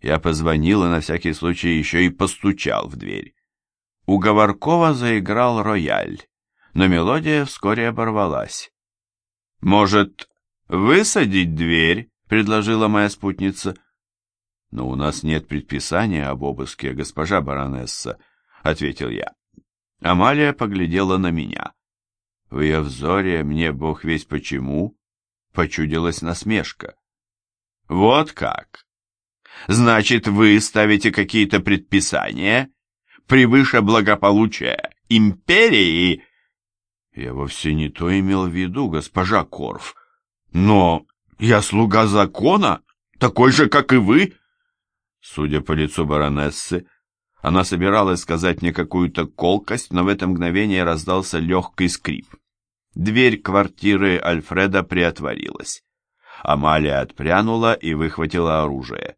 Я позвонил и на всякий случай еще и постучал в дверь. У Говоркова заиграл рояль, но мелодия вскоре оборвалась. «Может, высадить дверь?» — предложила моя спутница. «Но у нас нет предписания об обыске, госпожа баронесса», — ответил я. Амалия поглядела на меня. В ее взоре мне, бог весь почему, почудилась насмешка. «Вот как! Значит, вы ставите какие-то предписания превыше благополучия империи?» «Я вовсе не то имел в виду, госпожа Корф. Но я слуга закона, такой же, как и вы». Судя по лицу баронессы, она собиралась сказать мне какую-то колкость, но в это мгновение раздался легкий скрип. Дверь квартиры Альфреда приотворилась. Амалия отпрянула и выхватила оружие.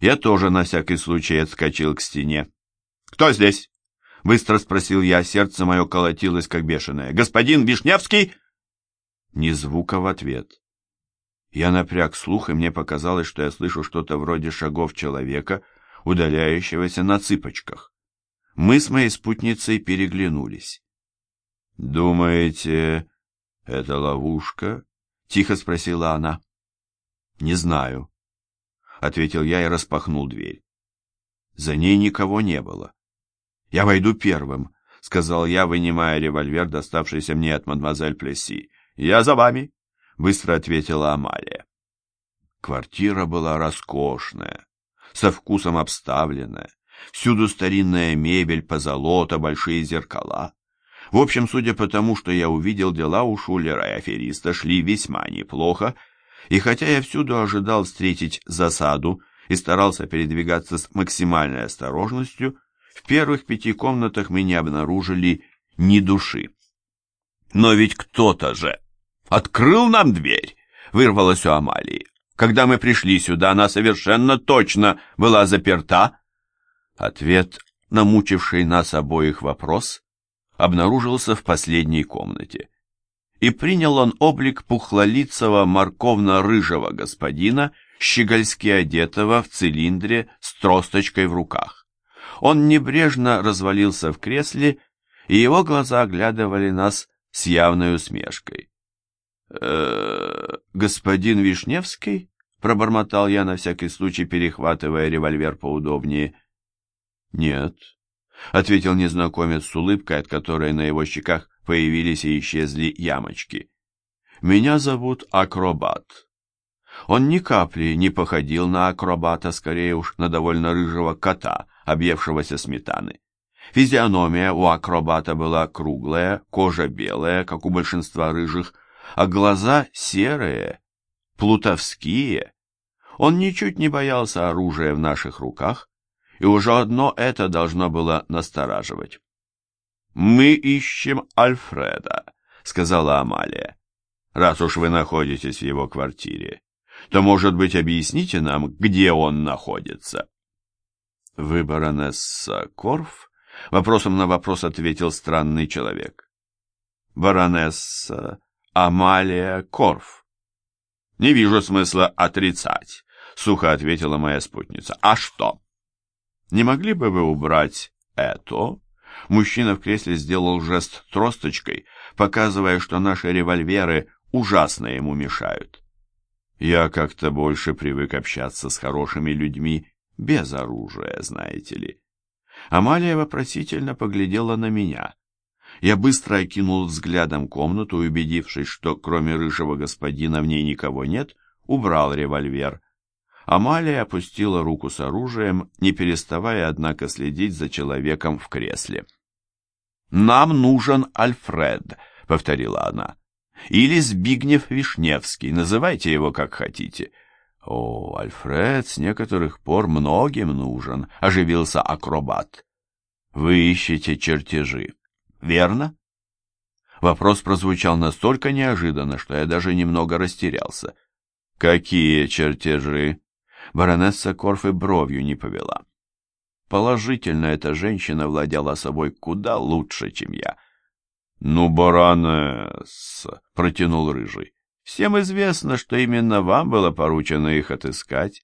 Я тоже на всякий случай отскочил к стене. «Кто здесь?» — быстро спросил я, сердце мое колотилось как бешеное. «Господин Вишневский?» Ни звука в ответ. Я напряг слух, и мне показалось, что я слышу что-то вроде шагов человека, удаляющегося на цыпочках. Мы с моей спутницей переглянулись. «Думаете, это ловушка?» — тихо спросила она. «Не знаю», — ответил я и распахнул дверь. За ней никого не было. «Я войду первым», — сказал я, вынимая револьвер, доставшийся мне от мадемуазель Плесси. «Я за вами», — быстро ответила Амалия. Квартира была роскошная, со вкусом обставленная. Всюду старинная мебель, позолота, большие зеркала. В общем, судя по тому, что я увидел, дела у Шулера и афериста шли весьма неплохо, и хотя я всюду ожидал встретить засаду и старался передвигаться с максимальной осторожностью, в первых пяти комнатах мы не обнаружили ни души. «Но ведь кто-то же открыл нам дверь!» — вырвалось у Амалии. Когда мы пришли сюда, она совершенно точно была заперта. Ответ на мучивший нас обоих вопрос обнаружился в последней комнате. И принял он облик пухлолицего морковно-рыжего господина, щегольски одетого в цилиндре с тросточкой в руках. Он небрежно развалился в кресле, и его глаза оглядывали нас с явной усмешкой. «Э, господин Вишневский?» Пробормотал я на всякий случай, перехватывая револьвер поудобнее. «Нет», — ответил незнакомец с улыбкой, от которой на его щеках появились и исчезли ямочки. «Меня зовут Акробат». Он ни капли не походил на акробата, скорее уж на довольно рыжего кота, объевшегося сметаны. Физиономия у акробата была круглая, кожа белая, как у большинства рыжих, а глаза серые, плутовские. Он ничуть не боялся оружия в наших руках, и уже одно это должно было настораживать. «Мы ищем Альфреда», — сказала Амалия. «Раз уж вы находитесь в его квартире, то, может быть, объясните нам, где он находится?» «Вы баронесса Корф?» — вопросом на вопрос ответил странный человек. «Баронесса Амалия Корф». «Не вижу смысла отрицать», — сухо ответила моя спутница. «А что?» «Не могли бы вы убрать это?» Мужчина в кресле сделал жест тросточкой, показывая, что наши револьверы ужасно ему мешают. Я как-то больше привык общаться с хорошими людьми без оружия, знаете ли. Амалия вопросительно поглядела на меня. Я быстро окинул взглядом комнату убедившись, что кроме рыжего господина в ней никого нет, убрал револьвер. Амалия опустила руку с оружием, не переставая, однако, следить за человеком в кресле. «Нам нужен Альфред», — повторила она. «Или Збигнев Вишневский, называйте его как хотите». «О, Альфред с некоторых пор многим нужен», — оживился акробат. «Вы ищете чертежи» верно?» Вопрос прозвучал настолько неожиданно, что я даже немного растерялся. «Какие чертежи?» Баронесса Корф и бровью не повела. Положительно, эта женщина владела собой куда лучше, чем я. «Ну, баронесса!» — протянул Рыжий. «Всем известно, что именно вам было поручено их отыскать.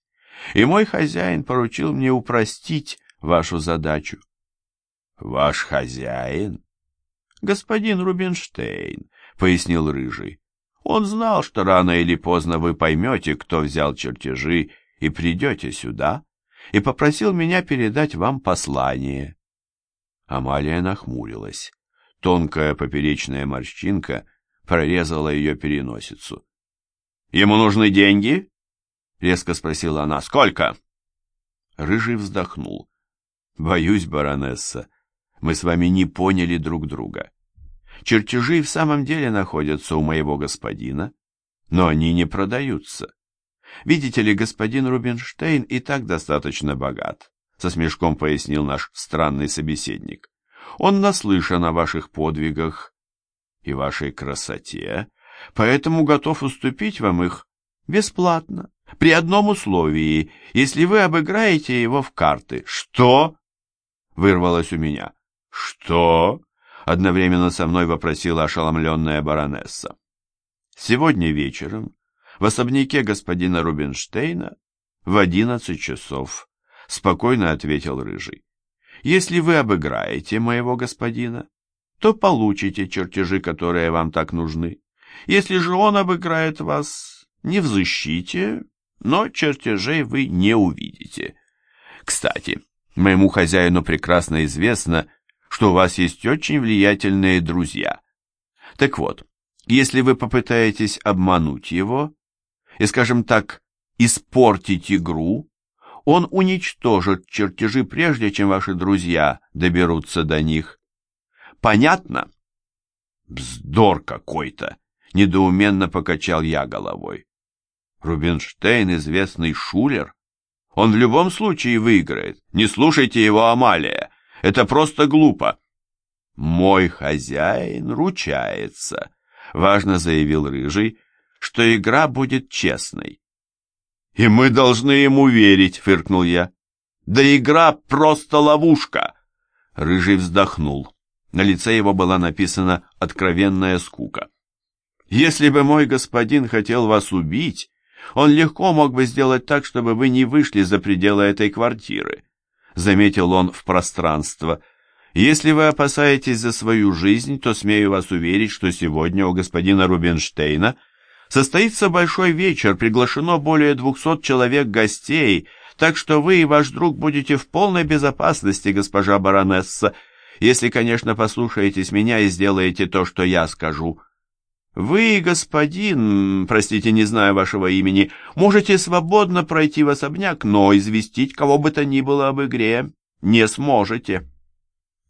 и мой хозяин поручил мне упростить вашу задачу. Ваш хозяин? Господин Рубинштейн, пояснил Рыжий. Он знал, что рано или поздно вы поймете, кто взял чертежи, и придете сюда, и попросил меня передать вам послание. Амалия нахмурилась. Тонкая поперечная морщинка прорезала ее переносицу. «Ему нужны деньги?» — резко спросила она. «Сколько?» Рыжий вздохнул. «Боюсь, баронесса, мы с вами не поняли друг друга. Чертежи в самом деле находятся у моего господина, но они не продаются. Видите ли, господин Рубинштейн и так достаточно богат, со смешком пояснил наш странный собеседник. Он наслышан о ваших подвигах и вашей красоте, поэтому готов уступить вам их бесплатно, при одном условии, если вы обыграете его в карты. Что? Вырвалось у меня. Что? Одновременно со мной вопросила ошеломленная баронесса. Сегодня вечером в особняке господина Рубинштейна в одиннадцать часов, спокойно ответил Рыжий. Если вы обыграете моего господина, то получите чертежи, которые вам так нужны. Если же он обыграет вас, не взыщите, но чертежей вы не увидите. Кстати, моему хозяину прекрасно известно, что у вас есть очень влиятельные друзья. Так вот, если вы попытаетесь обмануть его и, скажем так, испортить игру, он уничтожит чертежи прежде, чем ваши друзья доберутся до них. Понятно? Вздор какой-то, недоуменно покачал я головой. Рубинштейн известный шулер. Он в любом случае выиграет. Не слушайте его, Амалия. Это просто глупо. Мой хозяин ручается, важно заявил Рыжий, что игра будет честной. И мы должны ему верить, фыркнул я. Да игра просто ловушка. Рыжий вздохнул. На лице его была написана откровенная скука. Если бы мой господин хотел вас убить, он легко мог бы сделать так, чтобы вы не вышли за пределы этой квартиры заметил он в пространство. Если вы опасаетесь за свою жизнь, то смею вас уверить, что сегодня у господина Рубинштейна состоится большой вечер, приглашено более двухсот человек гостей, так что вы и ваш друг будете в полной безопасности, госпожа баронесса, если, конечно, послушаетесь меня и сделаете то, что я скажу. Вы, господин, простите, не знаю вашего имени, можете свободно пройти в особняк, но известить кого бы то ни было об игре не сможете.